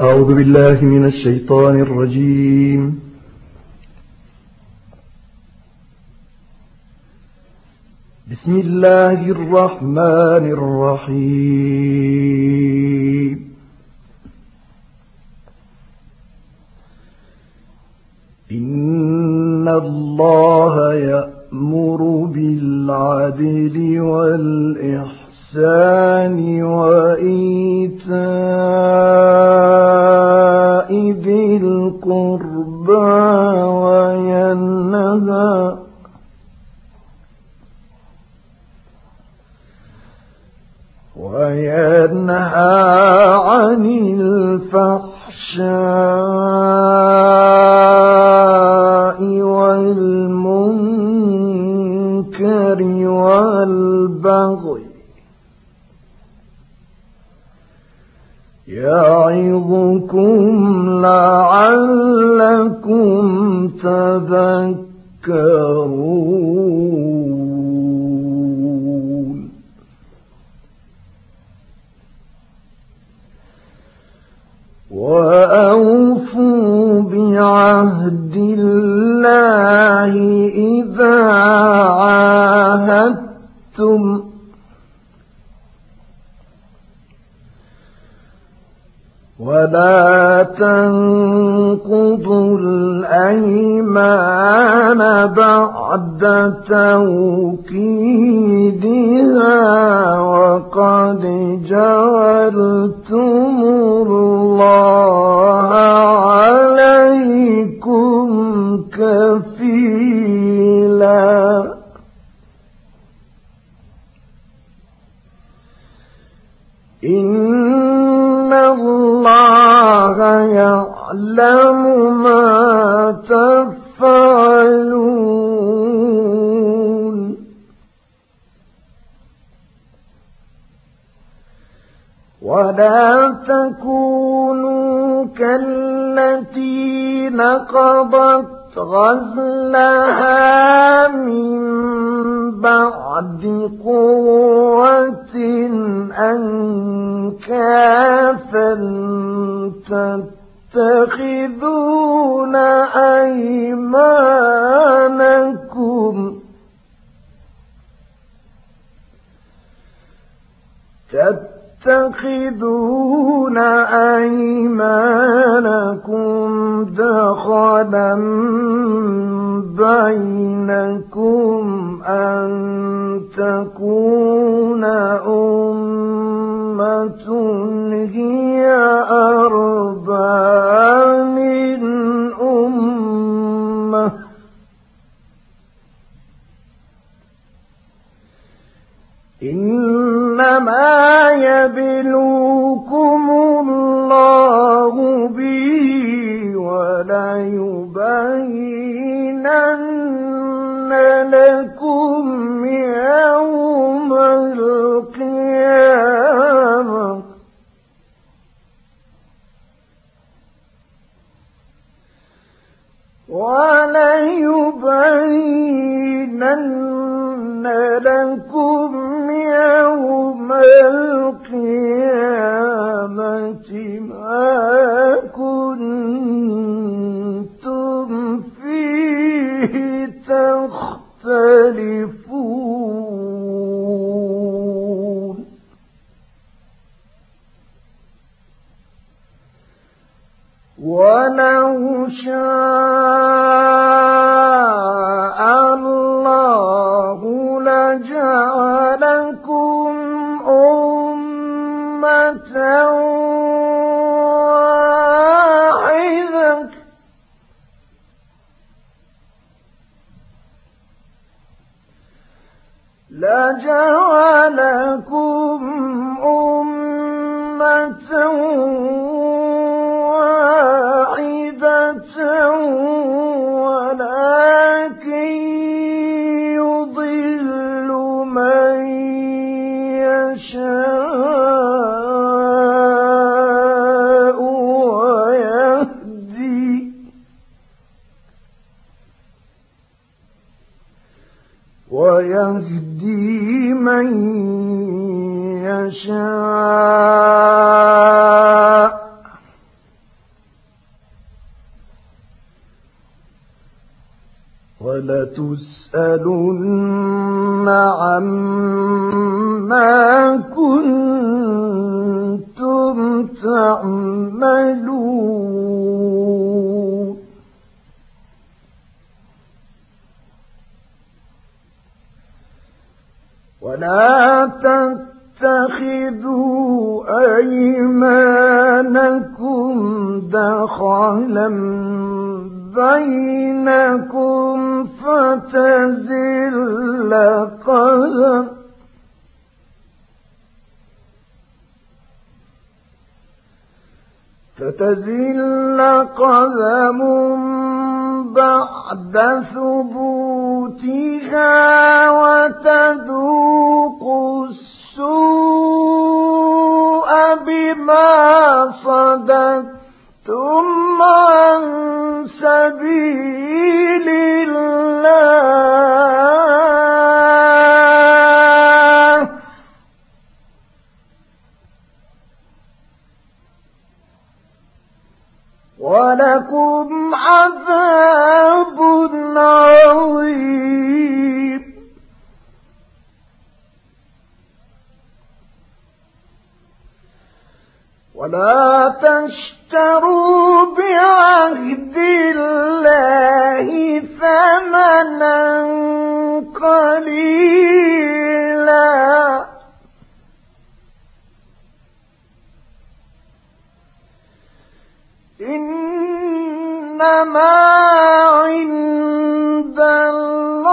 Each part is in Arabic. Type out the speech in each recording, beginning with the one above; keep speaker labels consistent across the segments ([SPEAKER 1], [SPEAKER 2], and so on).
[SPEAKER 1] أعوذ بالله من الشيطان الرجيم. بسم الله الرحمن الرحيم. إن الله يأمر بالعدل والإحسان وإيتاء وينهى عاهدتم. ولا تنقضوا الأيمان بعد توكيدها. وقد جعلتم الله عليكم كفيلا إن الله يعلم ما تفعلون ولا تكونوا كالتي نقضت غزلها من بعد قوة أنكاثا تتخذون أيمانكم تتخذون تتخذون أيمانكم دخلا بينكم. ولتسألن عما كنتم تعملون. ولا تتخذوا أيمانكم دخلا بينكم فتزل قدم فتزل قدم بعد ثبوتها وتذوق السوء بما صددت ثم عن سبيل الله. ولكم عذاب عظيم. ولا تشتروا بعهد الله ثمنا قليلا. إنما عند الله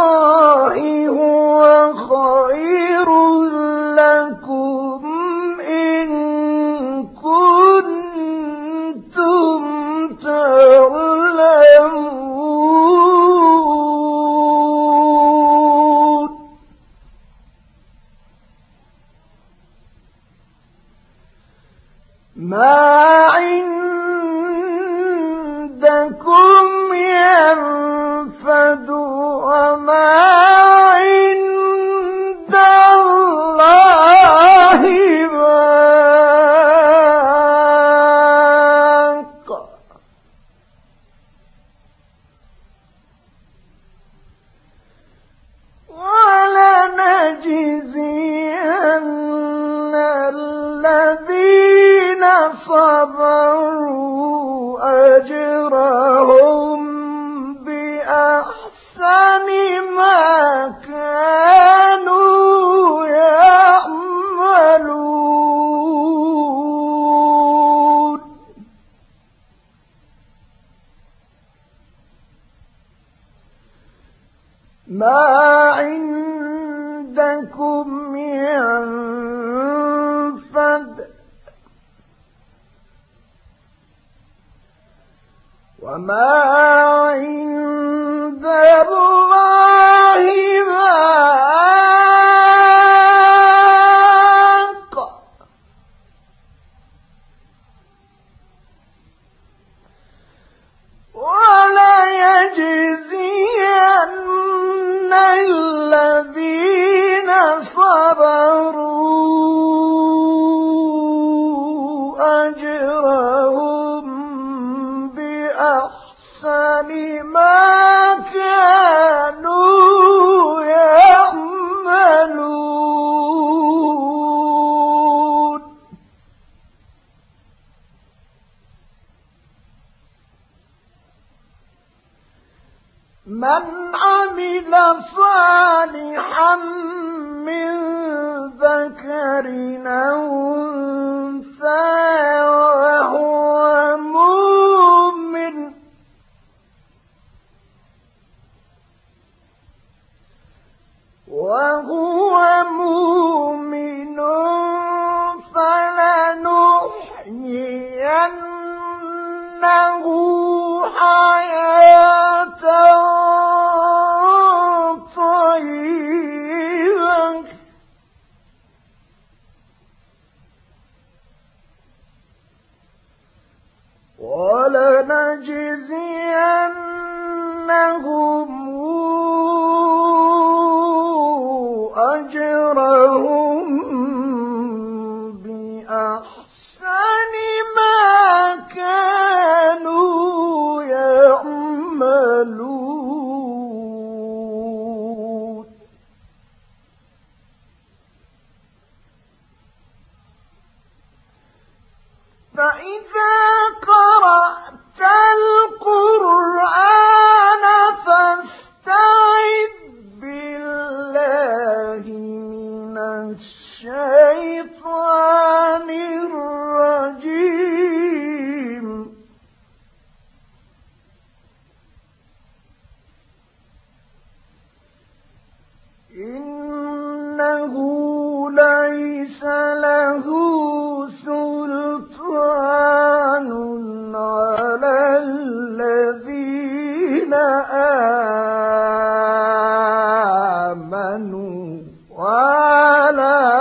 [SPEAKER 1] من
[SPEAKER 2] ربنا آمنوا وعلى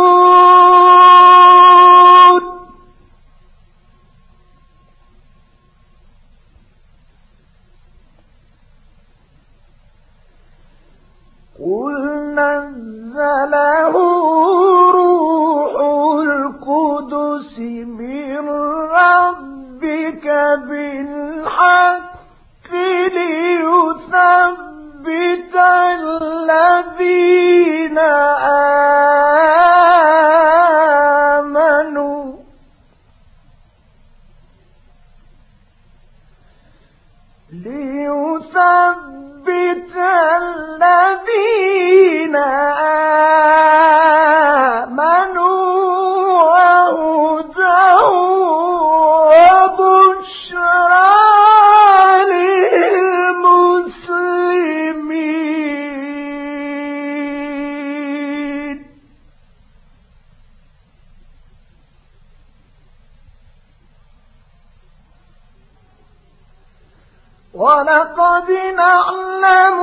[SPEAKER 2] ولقد نعلم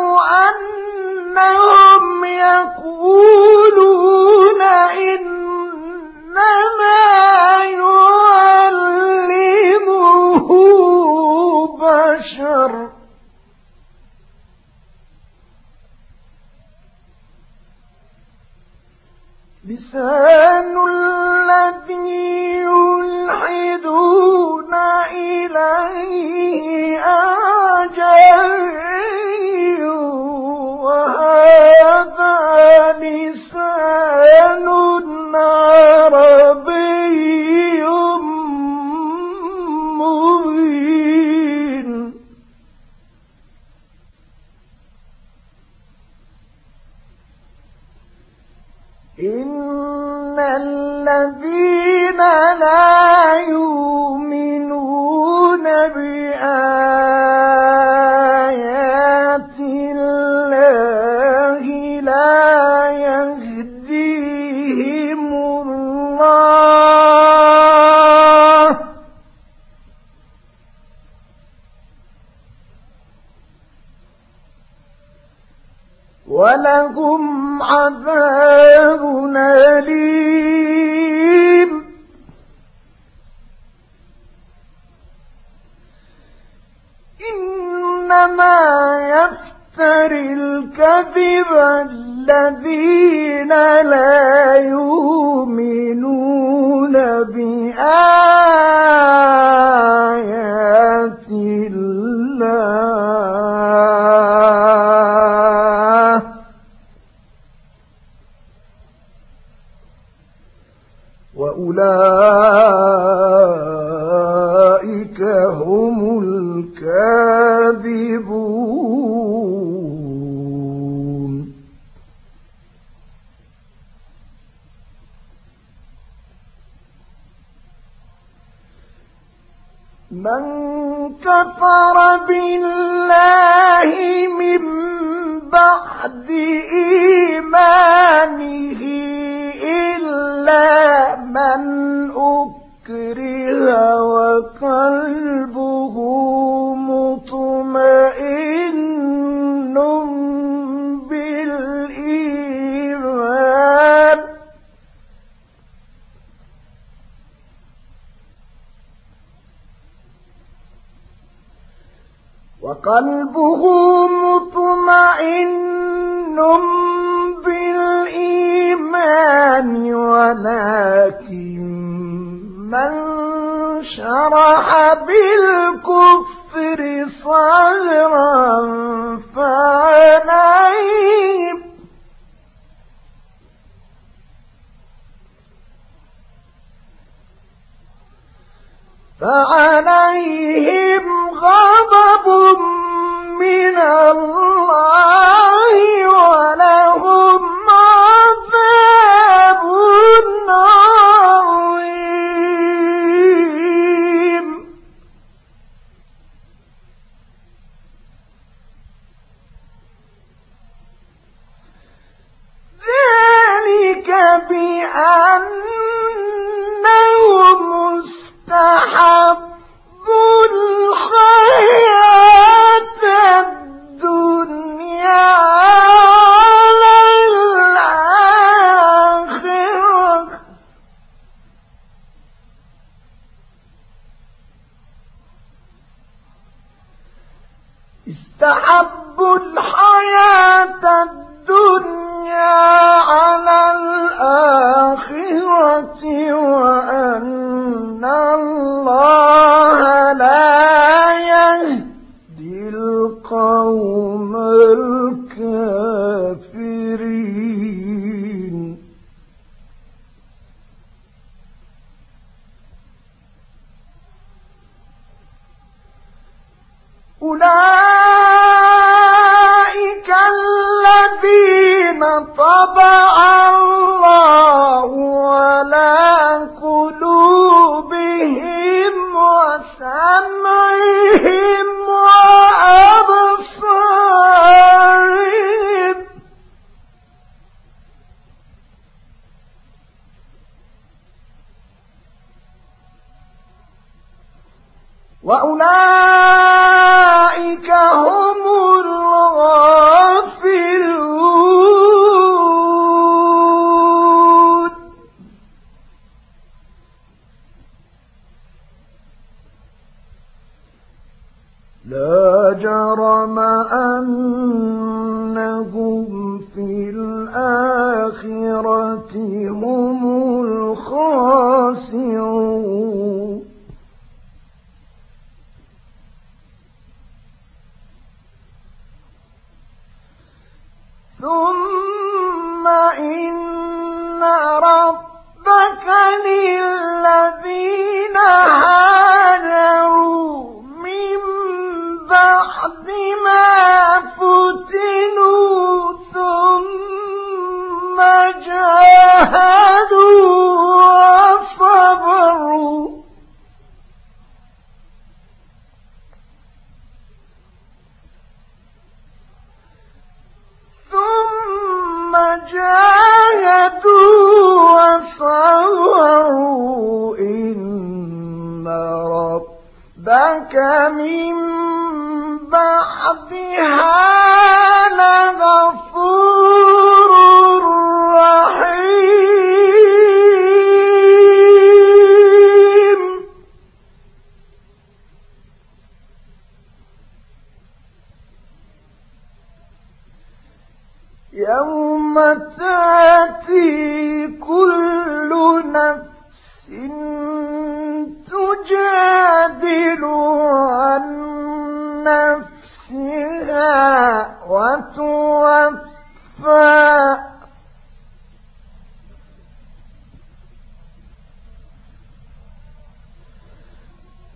[SPEAKER 2] أنهم يقولون إنما يعلمه بشر. لسان الذي يلحدون إليه لسان ولهم عذاب أليم. إنما يفتر الكذب الذين لا وقلبه استحبوا الحياة الدنيا على وتوفى.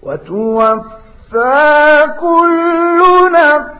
[SPEAKER 2] وتوفى كل نفس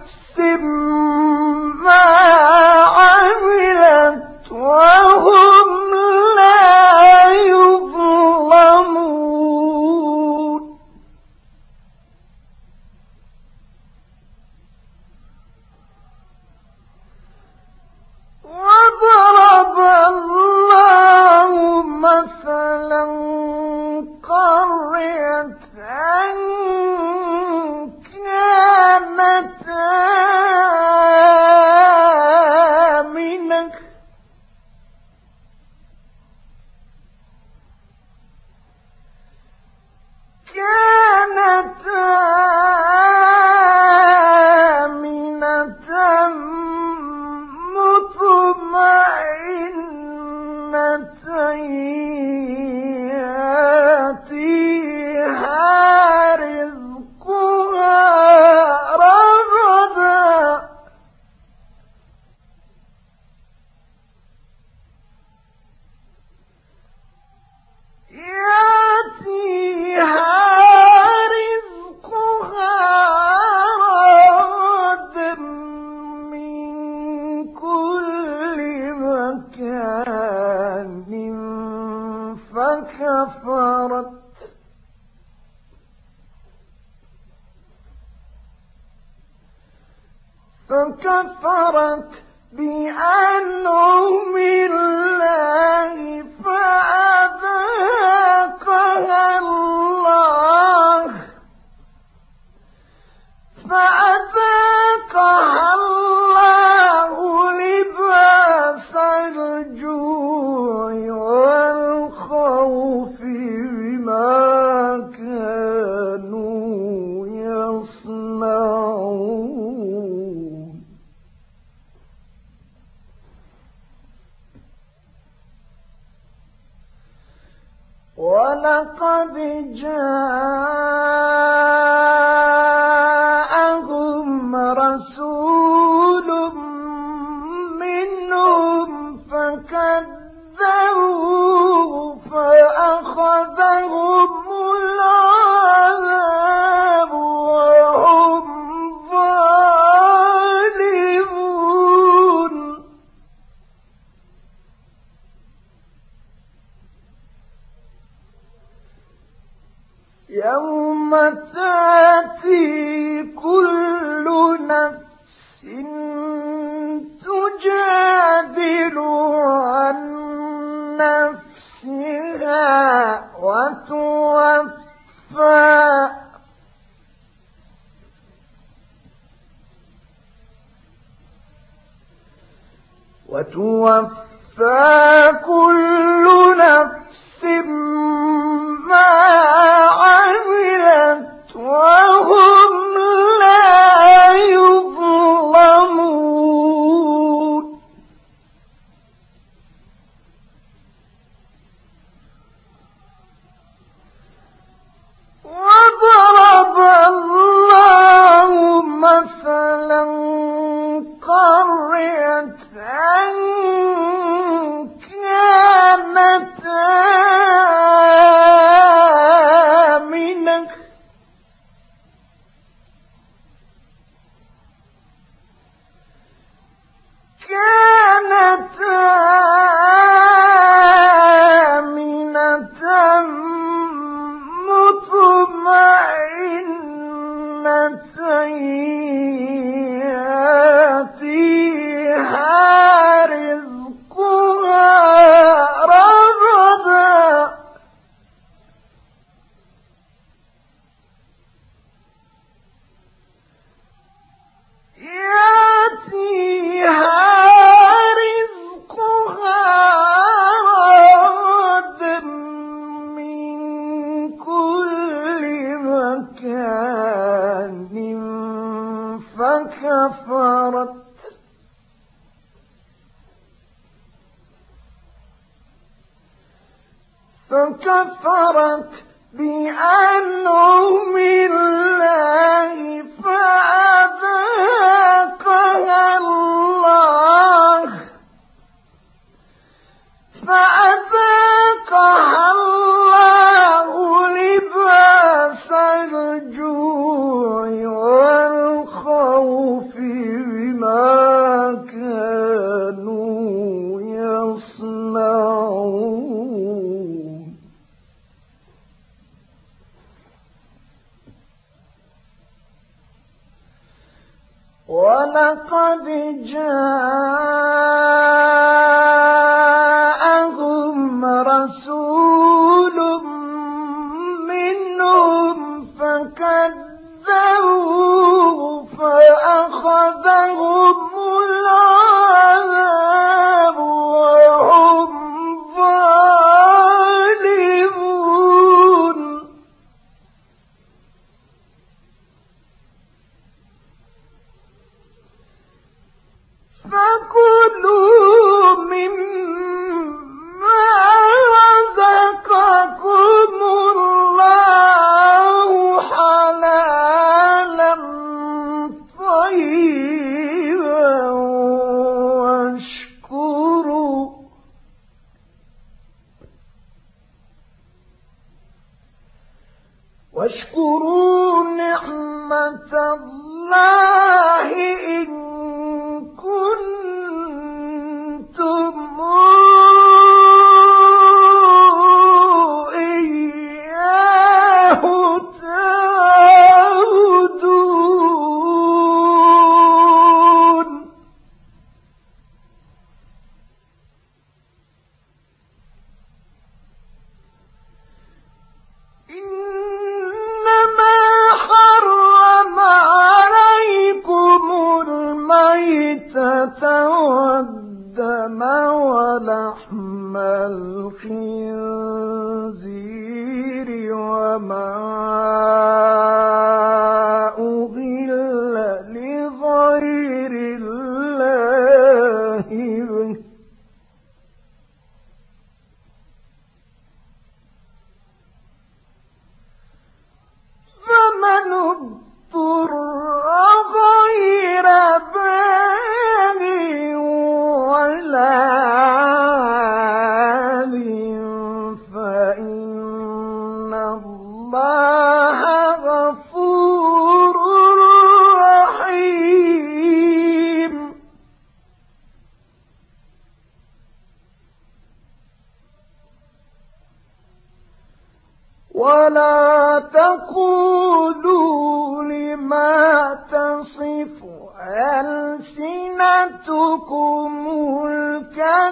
[SPEAKER 2] ولقد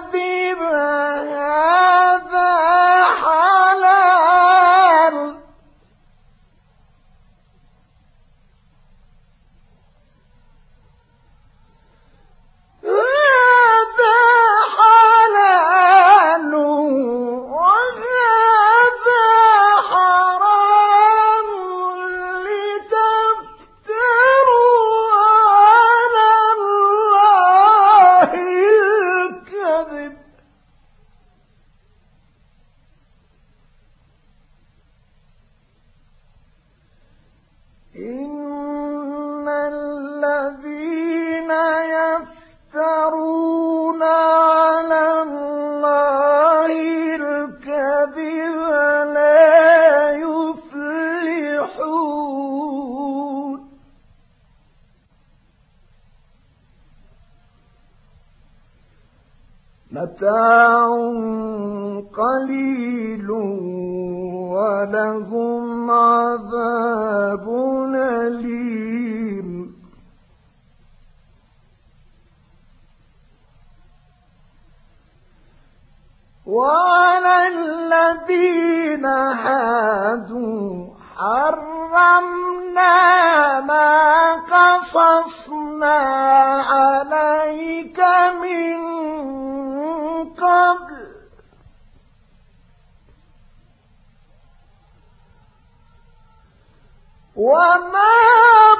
[SPEAKER 2] الكذب حرمنا ما قصصنا عليك من قبل. وما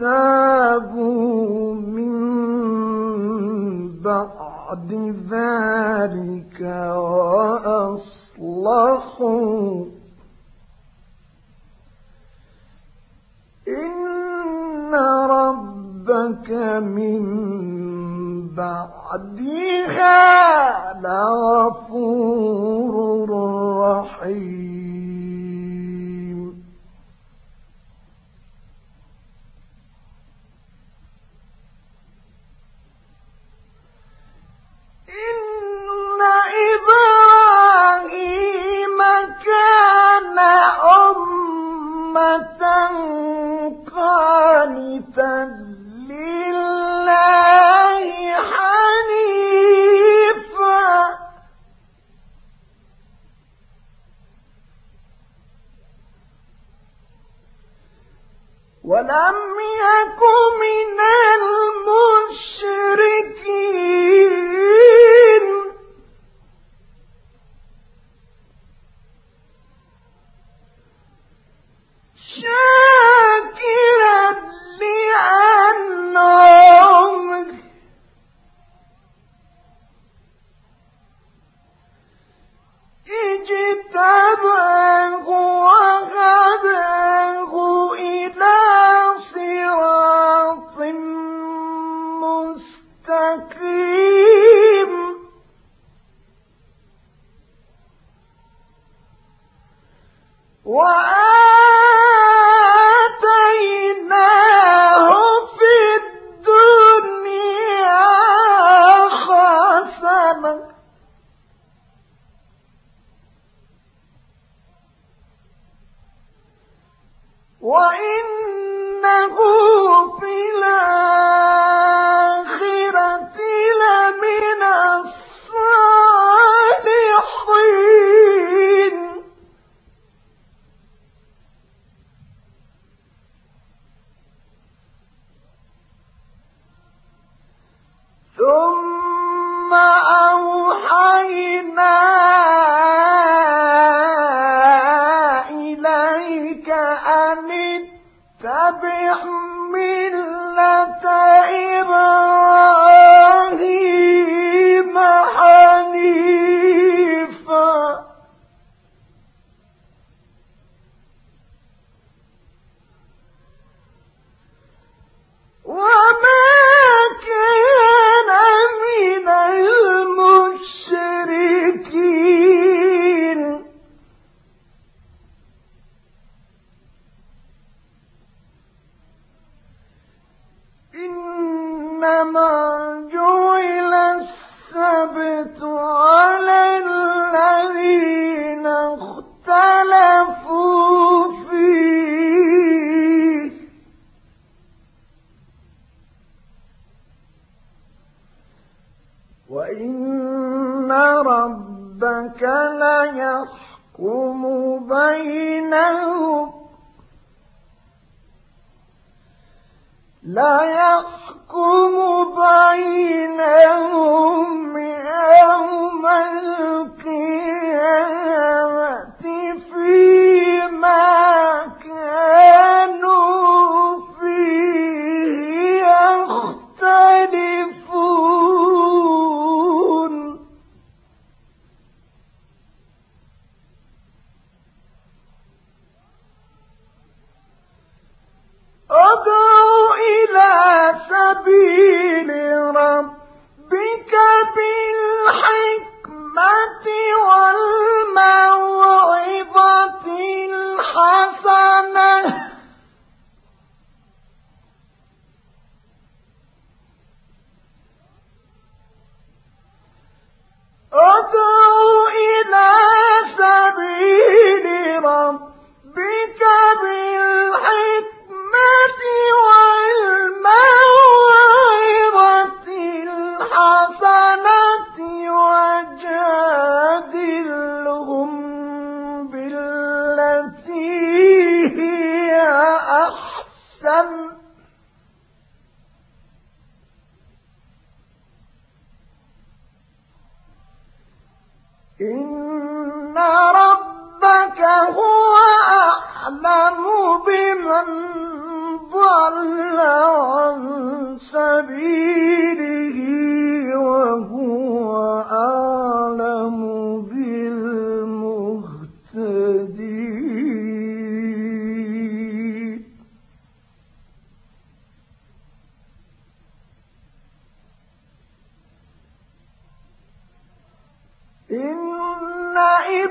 [SPEAKER 2] تابوا من بعد ذلك وأصلحوا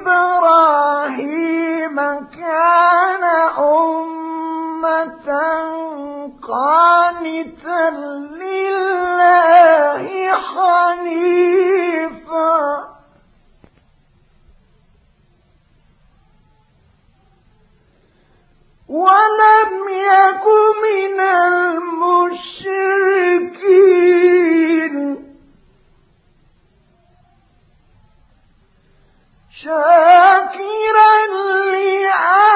[SPEAKER 2] إبراهيم كان أمة قانتا لله حنيفا. ولم يك من المشركين شاكرا لأنعمه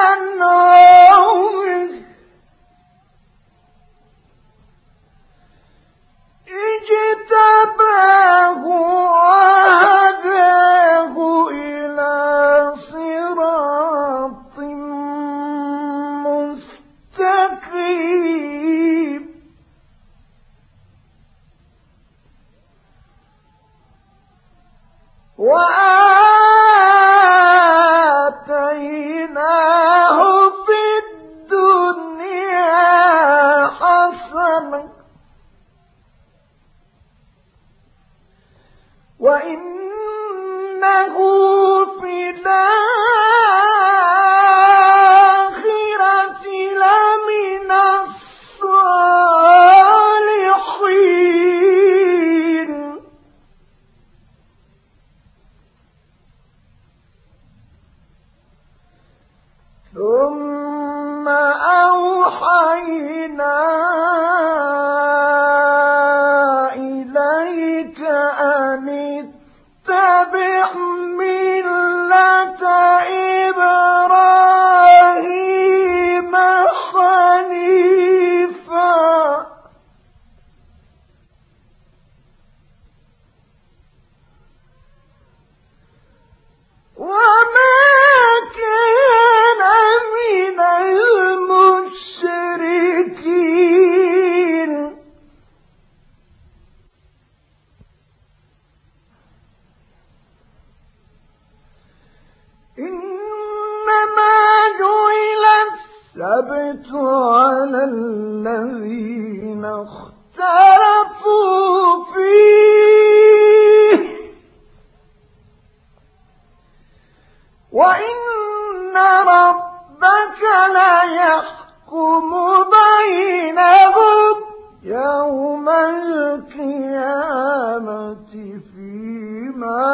[SPEAKER 2] ما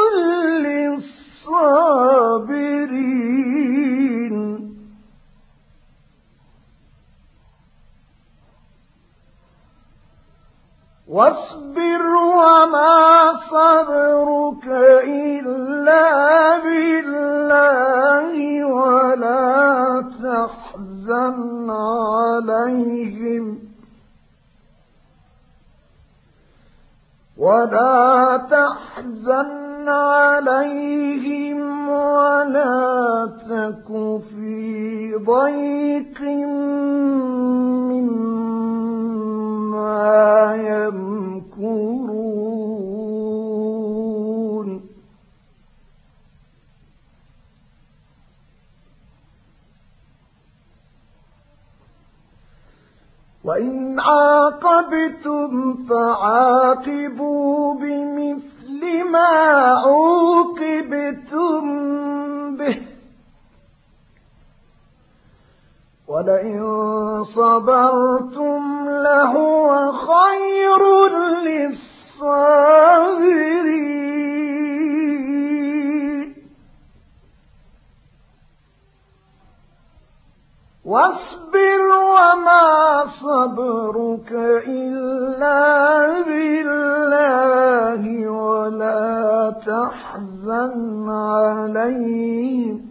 [SPEAKER 2] واصبر وما صبرك إلا بالله ولا تحزن عليهم ولا تحزن عليهم ولا تك في ضيق وإن عاقبتم فعاقبوا بمثل بما عوقبتم به ولئن صبرتم لهو خير للصابرين واصبر وما صبرك إلا بالله ولا تحزن عليهم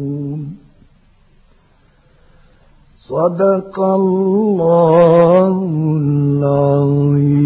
[SPEAKER 2] صدق الله العظيم.